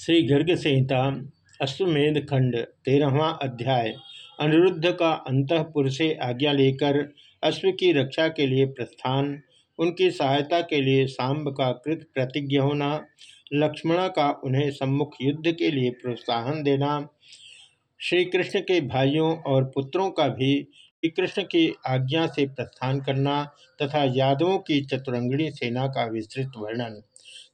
श्री गर्ग संहिता अश्वमेध खंड तेरहवा अध्याय, अनिरुद्ध का अंतपुर से आज्ञा लेकर अश्व की रक्षा के लिए प्रस्थान, उनकी सहायता के लिए सांब का कृत प्रतिज्ञ होना, लक्ष्मणा का उन्हें सम्मुख युद्ध के लिए प्रोत्साहन देना श्री कृष्ण के भाइयों और पुत्रों का भी श्री कृष्ण की आज्ञा से प्रस्थान करना तथा यादवों की चतुरंगणी सेना का विस्तृत वर्णन।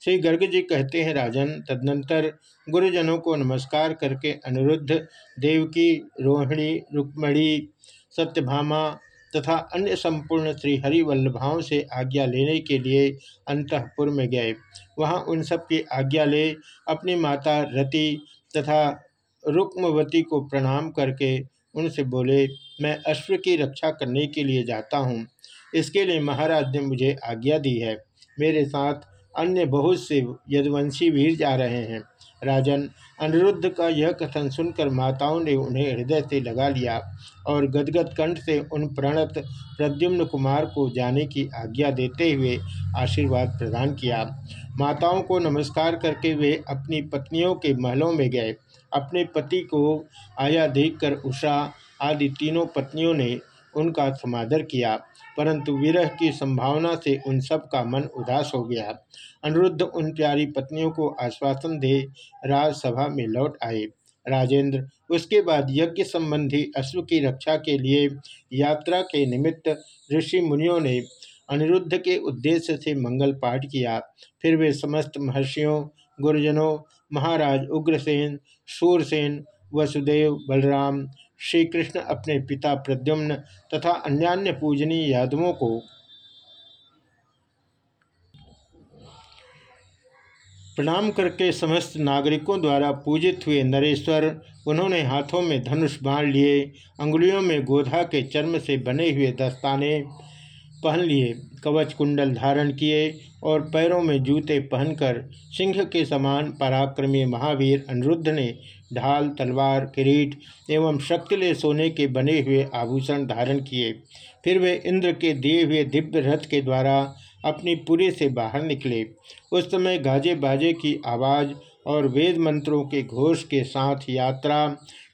श्री गर्ग जी कहते हैं, राजन, तदनंतर गुरुजनों को नमस्कार करके अनिरुद्ध, देवकी, रोहिणी, रुक्मणी, सत्यभामा तथा अन्य संपूर्ण श्री हरिवल्लभाओं से आज्ञा लेने के लिए अंतपुर में गए। वहाँ उन सब की आज्ञा ले, अपनी माता रति तथा रुक्मवती को प्रणाम करके उनसे बोले, मैं अश्व की रक्षा करने के लिए जाता हूँ। इसके लिए महाराज ने मुझे आज्ञा दी है। मेरे साथ अन्य बहुत से यदवंशी वीर जा रहे हैं। राजन अनिरुद्ध का यह कथन सुनकर माताओं ने उन्हें हृदय से लगा लिया और गदगद कंठ से उन प्रणत प्रद्युम्न कुमार को जाने की आज्ञा देते हुए आशीर्वाद प्रदान किया। माताओं को नमस्कार करके वे अपनी पत्नियों के महलों में गए। अपने पति को आया देखकर उषा आदि तीनों पत्नियों ने उनका समादर किया, परंतु विरह की संभावना से उन सब का मन उदास हो गया। अनिरुद्ध उन प्यारी पत्नियों को आश्वासन दे राजसभा में लौट आए। राजेंद्र, उसके बाद यज्ञ संबंधी अश्व की रक्षा के लिए यात्रा के निमित्त ऋषि मुनियों ने अनिरुद्ध के उद्देश्य से मंगल पाठ किया। फिर वे समस्त महर्षियों, गुरुजनों, महाराज उग्रसेन सूरसेन वसुदेव, बलराम श्री कृष्ण अपने पिता प्रद्युम्न तथा अन्यान्य पूजनीय यादवों को प्रणाम करके समस्त नागरिकों द्वारा पूजित हुए नरेश्वर, उन्होंने हाथों में धनुष बाण लिए, अंगुलियों में गोधा के चर्म से बने हुए दस्ताने पहन लिए, कवच कुंडल धारण किए और पैरों में जूते पहनकर सिंह के समान पराक्रमी महावीर अनिरुद्ध ने ढाल, तलवार, किरीट एवं शक्तिले सोने के बने हुए आभूषण धारण किए। फिर वे इंद्र के दिए हुए दिव्य रथ के द्वारा अपनी पुरी से बाहर निकले। उस समय गाजे बाजे की आवाज़ और वेद मंत्रों के घोष के साथ यात्रा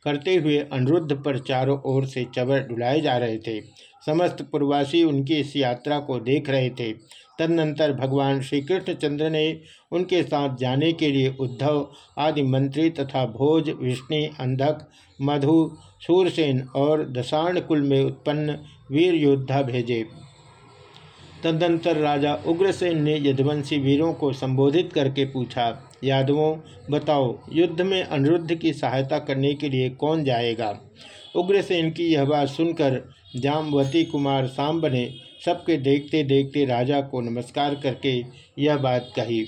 करते हुए अनिरुद्ध पर चारों ओर से चबर डुलाए जा रहे थे। समस्त पूर्वासी उनकी इस यात्रा को देख रहे थे। तदनंतर भगवान श्री कृष्णचंद्र ने उनके साथ जाने के लिए उद्धव, आदि मंत्री तथा भोज, विष्णु, अंधक, मधु, सूरसेन और दशाण कुल में उत्पन्न वीर योद्धा भेजे। तदनंतर राजा उग्रसेन ने यदुवंशी वीरों को संबोधित करके पूछा, यादवों, बताओ, युद्ध में अनिरुद्ध की सहायता करने के लिए कौन जाएगा? उग्रसेन की यह बात सुनकर जामवती कुमार सांब ने सबके देखते देखते राजा को नमस्कार करके यह बात कही।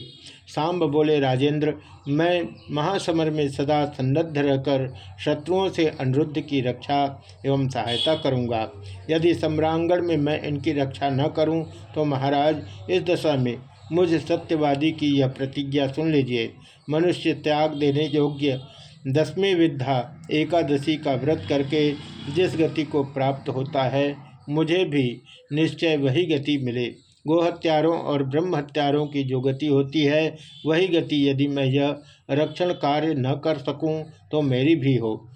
सांब बोले, राजेंद्र, मैं महासमर में सदा सन्नद्ध रहकर शत्रुओं से अनिरुद्ध की रक्षा एवं सहायता करूँगा। यदि सम्रांगण में मैं इनकी रक्षा न करूँ तो महाराज, इस दशा में मुझ सत्यवादी की यह प्रतिज्ञा सुन लीजिए। मनुष्य त्याग देने योग्य दसवीं विद्या एकादशी का व्रत करके जिस गति को प्राप्त होता है, मुझे भी निश्चय वही गति मिले। गोहत्यारों और ब्रह्म हत्यारों की जो गति होती है, वही गति यदि मैं यह रक्षण कार्य न कर सकूँ तो मेरी भी हो।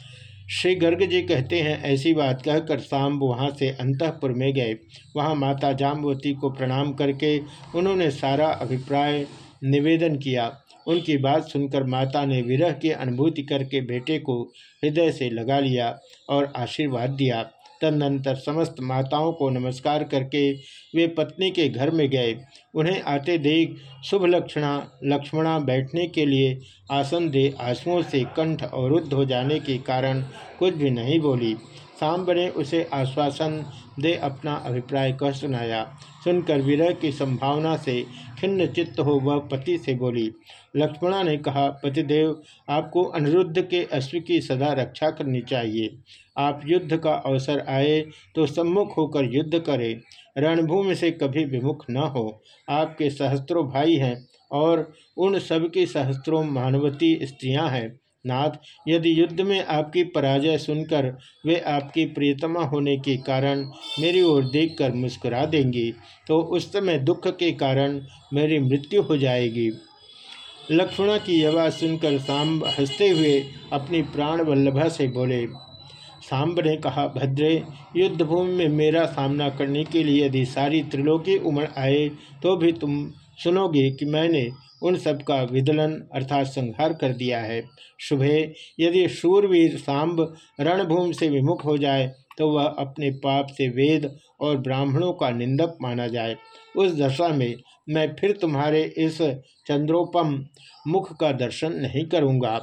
श्री गर्ग जी कहते हैं, ऐसी बात कहकर सांब वहाँ से अंतपुर में गए। वहाँ माता जाम्बवती को प्रणाम करके उन्होंने सारा अभिप्राय निवेदन किया। उनकी बात सुनकर माता ने विरह की अनुभूति करके बेटे को हृदय से लगा लिया और आशीर्वाद दिया। तदनंतर समस्त माताओं को नमस्कार करके वे पत्नी के घर में गए। उन्हें आते देख शुभ लक्षणा, लक्ष्मणा बैठने के लिए आसन दे आंसुओं से कंठ अवरुद्ध हो जाने के कारण कुछ भी नहीं बोली। सांब ने उसे आश्वासन दे अपना अभिप्राय कह सुनाया। सुनकर विरह की संभावना से खिन्न चित्त हो वह पति से बोली, लक्ष्मणा ने कहा, पतिदेव, आपको अनिरुद्ध के अश्व की सदा रक्षा करनी चाहिए। आप युद्ध का अवसर आए तो सम्मुख होकर युद्ध करें। रणभूमि से कभी विमुख न हो। आपके सहस्त्रों भाई हैं और उन सब की सहस्त्रों मानवती स्त्रियाँ हैं। नाथ, यदि युद्ध में आपकी पराजय सुनकर वे आपकी प्रियतमा होने के कारण मेरी ओर देखकर मुस्कुरा देंगी तो उस समय दुख के कारण मेरी मृत्यु हो जाएगी। लक्ष्मणा की बात सुनकर सांब हँसते हुए अपनी प्राण वल्लभा से बोले सांब ने कहा, भद्रे, युद्धभूमि में मेरा सामना करने के लिए यदि सारी त्रिलोकी उमड़ आए तो भी तुम सुनोगे कि मैंने उन सब का विदलन अर्थात संहार कर दिया है। शुभे, यदि शूरवीर सांब रणभूमि से विमुख हो जाए तो वह अपने पाप से वेद और ब्राह्मणों का निंदक माना जाए। उस दशा में मैं फिर तुम्हारे इस चंद्रोपम मुख का दर्शन नहीं करूँगा।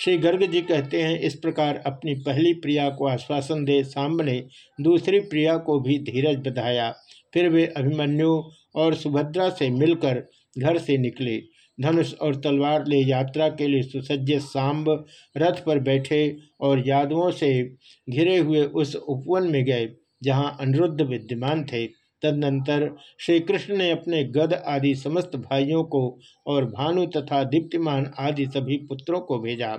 श्री गर्ग जी कहते हैं, इस प्रकार अपनी पहली प्रिया को आश्वासन दे सांब ने दूसरी प्रिया को भी धीरज बधाया। फिर वे अभिमन्यु और सुभद्रा से मिलकर घर से निकले। धनुष और तलवार ले यात्रा के लिए सुसज्जित सांब रथ पर बैठे और यादवों से घिरे हुए उस उपवन में गए, जहाँ अनिरुद्ध विद्यमान थे। तदनंतर श्री कृष्ण ने अपने गद आदि समस्त भाइयों को और भानु तथा दीप्तिमान आदि सभी पुत्रों को भेजा।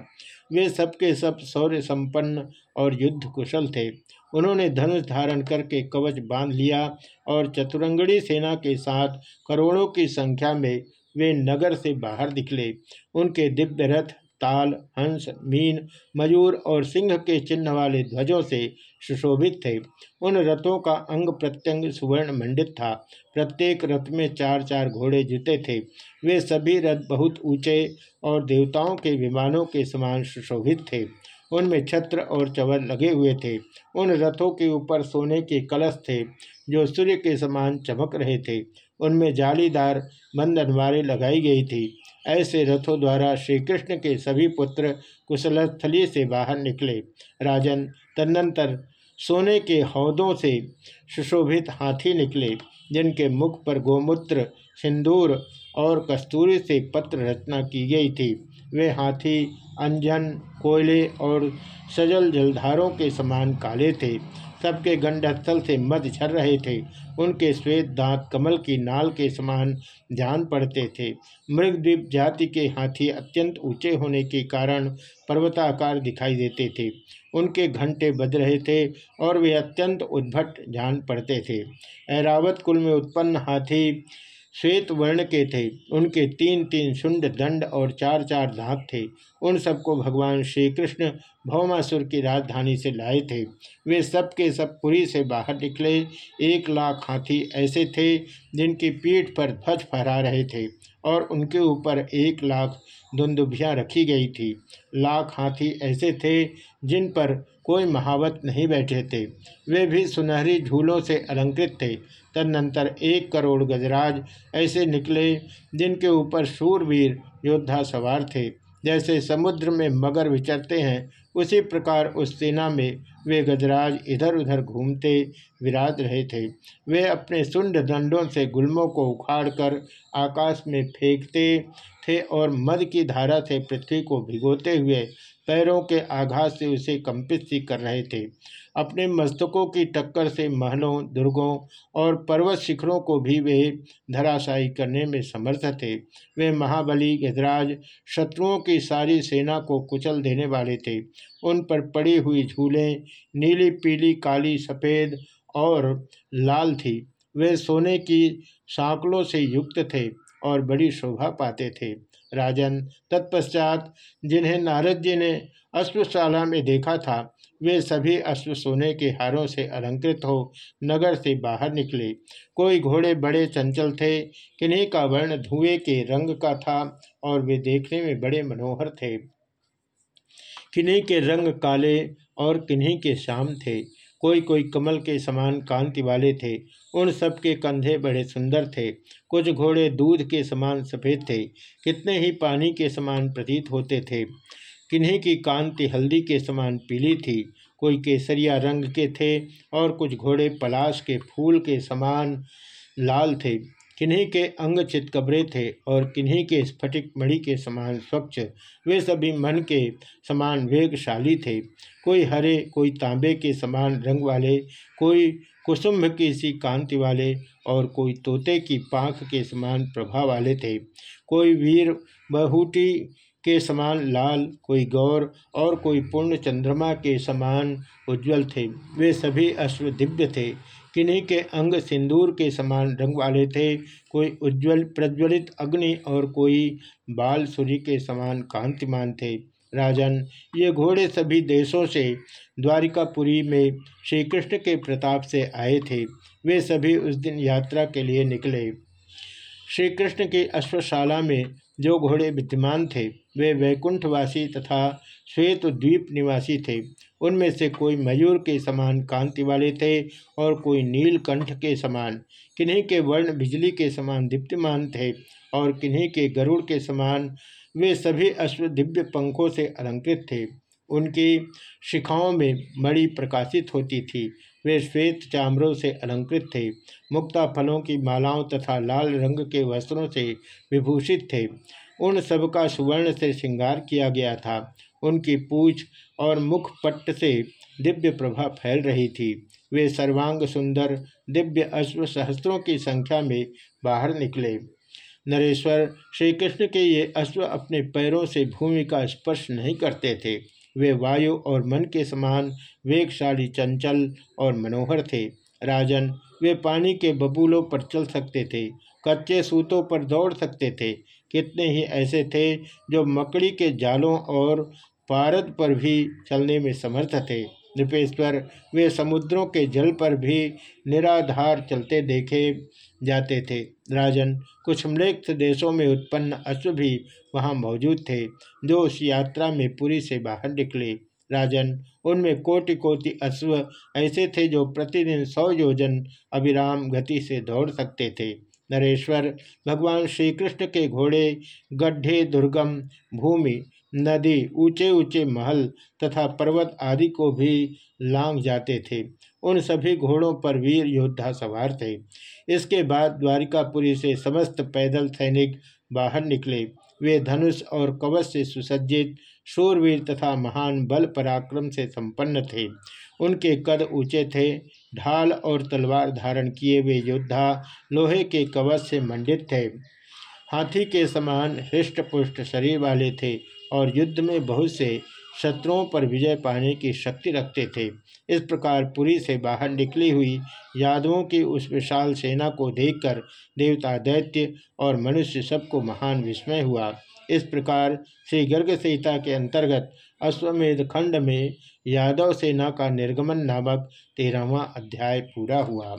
वे सबके सब शौर्य संपन्न और युद्ध कुशल थे। उन्होंने धनुष धारण करके कवच बाँध लिया और चतुरंगड़ी सेना के साथ करोड़ों की संख्या में वे नगर से बाहर निकले। उनके दिव्य रथ ताल, हंस, मीन, मयूर और सिंह के चिन्ह वाले ध्वजों से सुशोभित थे। उन रथों का अंग प्रत्यंग सुवर्ण मंडित था। प्रत्येक रथ में चार चार घोड़े जुते थे। वे सभी रथ बहुत ऊँचे और देवताओं के विमानों के समान सुशोभित थे। उनमें छत्र और चवर लगे हुए थे। उन रथों के ऊपर सोने के कलश थे, जो सूर्य के समान चमक रहे थे। उनमें जालीदार बंधनवारें लगाई गई थी। ऐसे रथों द्वारा श्री कृष्ण के सभी पुत्र कुशलस्थली से बाहर निकले। राजन तदनंतर सोने के हौदों से सुशोभित हाथी निकले, जिनके मुख पर गोमूत्र, सिंदूर और कस्तूरी से पत्र रचना की गई थी। वे हाथी, अंजन, कोयले और सजल जलधारों के समान काले थे। सबके गंडस्थल से मध झर रहे थे। उनके श्वेत दांत कमल की नाल के समान जान पड़ते थे। मृगद्वीप जाति के हाथी अत्यंत ऊँचे होने के कारण पर्वताकार दिखाई देते थे। उनके घंटे बज रहे थे और वे अत्यंत उद्भट जान पड़ते थे। ऐरावत कुल में उत्पन्न हाथी श्वेत वर्ण के थे। उनके तीन तीन शुंड, दंड और चार चार दांत थे। उन सबको भगवान श्री कृष्ण भौमासुर की राजधानी से लाए थे। वे सब के सब पुरी से बाहर निकले। एक लाख हाथी ऐसे थे जिनकी पीठ पर ध्वज फहरा रहे थे और उनके ऊपर एक लाख धुंदुभियाँ रखी गई थी। लाख हाथी ऐसे थे जिन पर कोई महावत नहीं बैठे थे। वे भी सुनहरी झूलों से अलंकृत थे। तदनंतर एक करोड़ गजराज ऐसे निकले, जिनके ऊपर सूरवीर योद्धा सवार थे। जैसे समुद्र में मगर विचरते हैं, उसी प्रकार उस सेना में वे गजराज इधर उधर घूमते, विराज रहे थे। वे अपने सुंड दंडों से गुलमों को उखाड़कर आकाश में फेंकते थे और मद की धारा से पृथ्वी को भिगोते हुए पैरों के आघात से उसे कंपित सी कर रहे थे। अपने मस्तकों की टक्कर से महलों, दुर्गों और पर्वत शिखरों को भी वे धराशायी करने में समर्थ थे। वे महाबली, गजराज, शत्रुओं की सारी सेना को कुचल देने वाले थे। उन पर पड़ी हुई झूलें, नीली, पीली, काली, सफ़ेद और लाल थी। वे सोने की सांकलों से युक्त थे और बड़ी शोभा पाते थे। राजन तत्पश्चात, जिन्हें नारद जी ने अश्वशाला में देखा था, वे सभी अश्व सोने के हारों से अलंकृत हो नगर से बाहर निकले। कोई घोड़े बड़े चंचल थे, किन्हीं का वर्ण धुएँ के रंग का था और वे देखने में बड़े मनोहर थे। किन्हीं के रंग काले और किन्हीं के शाम थे कोई कोई कमल के समान कांति वाले थे, उन सब के कंधे बड़े सुंदर थे, कुछ घोड़े दूध के समान सफ़ेद थे, कितने ही पानी के समान प्रतीत होते थे। किन्हीं की कांति हल्दी के समान पीली थी, कोई केसरिया रंग के थे और कुछ घोड़े पलाश के फूल के समान लाल थे। किन्हीं के अंग चितकबरे थे और किन्हीं के स्फटिक मणि के समान स्वच्छ, वे सभी मन के समान वेगशाली थे। कोई हरे, कोई तांबे के समान रंग वाले, कोई कुसुम्भ की सी कांति वाले और कोई तोते की पाख के समान प्रभा वाले थे। कोई वीर बहुटी के समान लाल, कोई गौर और कोई पूर्ण चंद्रमा के समान उज्जवल थे। वे सभी अश्व दिव्य थे। किन्हीं के अंग सिंदूर के समान रंग वाले थे। कोई उज्ज्वल प्रज्वलित अग्नि और कोई बाल सूर्य के समान कांतिमान थे। राजन, ये घोड़े सभी देशों से द्वारिकापुरी में श्री कृष्ण के प्रताप से आए थे। वे सभी उस दिन यात्रा के लिए निकले। श्री कृष्ण की अश्वशाला में जो घोड़े विद्यमान थे, वे वैकुंठवासी तथा श्वेत द्वीप निवासी थे। उनमें से कोई मयूर के समान कांति वाले थे और कोई नीलकंठ के समान। किन्हीं के वर्ण बिजली के समान दीप्तिमान थे और किन्हीं के गरुड़ के समान वे सभी अश्व दिव्य पंखों से अलंकृत थे। उनकी शिखाओं में मणि प्रकाशित होती थी। वे श्वेत चामरों से अलंकृत थे। मुक्ता फलों की मालाओं तथा लाल रंग के वस्त्रों से विभूषित थे। उन सबका सुवर्ण से श्रृंगार किया गया था। उनकी पूछ और मुख पट्ट से दिव्य प्रभा फैल रही थी। वे सर्वांग सुंदर, दिव्य अश्व सहस्त्रों की संख्या में बाहर निकले। नरेश्वर श्री कृष्ण के ये अश्व अपने पैरों से भूमि का स्पर्श नहीं करते थे। वे वायु और मन के समान वेगशाली, चंचल और मनोहर थे। राजन, वे पानी के बबूलों पर चल सकते थे, कच्चे सूतों पर दौड़ सकते थे। कितने ही ऐसे थे जो मकड़ी के जालों और पारद पर भी चलने में समर्थ थे। नृपेश्वर वे समुद्रों के जल पर भी निराधार चलते देखे जाते थे। राजन, कुछ मृत देशों में उत्पन्न अश्व भी वहाँ मौजूद थे, जो उस यात्रा में पुरी से बाहर निकले। राजन, उनमें कोटि कोटि अश्व ऐसे थे जो प्रतिदिन सौ योजन अविराम गति से दौड़ सकते थे। नरेश्वर, भगवान श्री कृष्ण के घोड़े गड्ढे दुर्गम भूमि नदी ऊँचे ऊँचे महल तथा पर्वत आदि को भी लांग जाते थे। उन सभी घोड़ों पर वीर योद्धा सवार थे। इसके बाद द्वारिकापुरी से समस्त पैदल सैनिक बाहर निकले। वे धनुष और कवच से सुसज्जित, शूरवीर तथा महान बल पराक्रम से संपन्न थे। उनके कद ऊँचे थे। ढाल और तलवार धारण किए वे योद्धा लोहे के कवच से मंडित थे। हाथी के समान हृष्ट पुष्ट शरीर वाले थे। और युद्ध में बहुत से शत्रुओं पर विजय पाने की शक्ति रखते थे। इस प्रकार पुरी से बाहर निकली हुई यादवों की उस विशाल सेना को देखकर देवता दैत्य और मनुष्य सबको महान विस्मय हुआ। इस प्रकार श्री गर्ग संहिता के अंतर्गत अश्वमेध खंड में यादव सेना का निर्गमन नामक तेरहवा अध्याय पूरा हुआ।